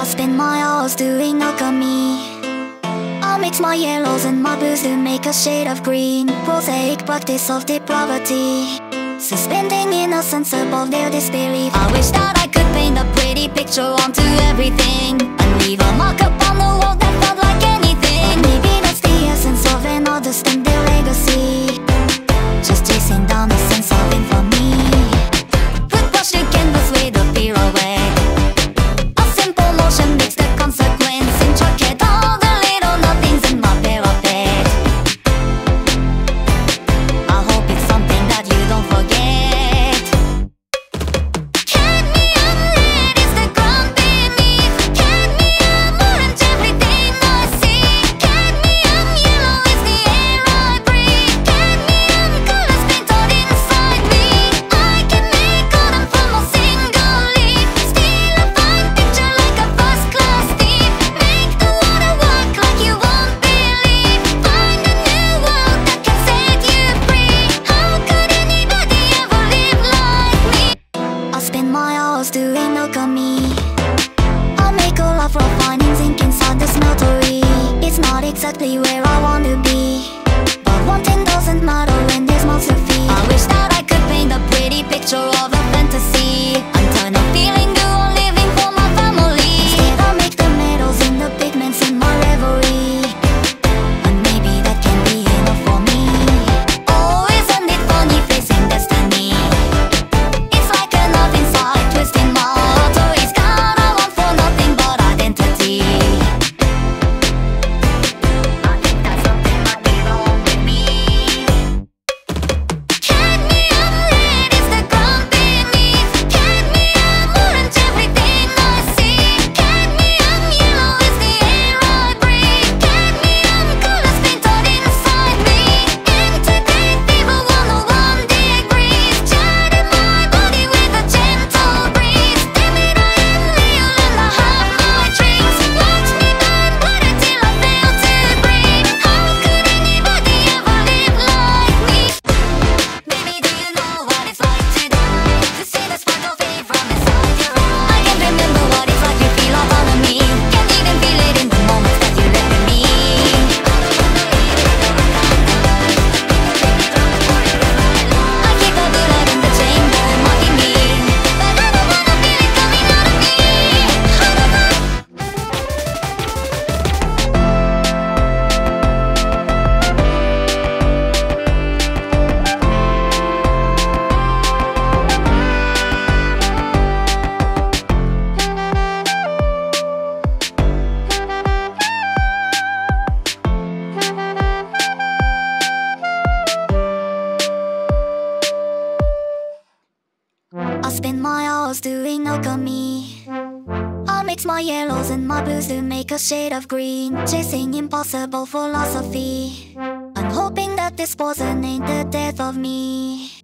I spend my hours doing alchemy. I mix my yellows and my blues to make a shade of green. Prosaic practice of depravity. Suspending innocence above their disbelief. I wish that I could paint a pretty picture onto everything. exactly where I wanna be. I spend my hours doing alchemy. I mix my yellows and my blues to make a shade of green, chasing impossible philosophy. I'm hoping that this poison ain't the death of me.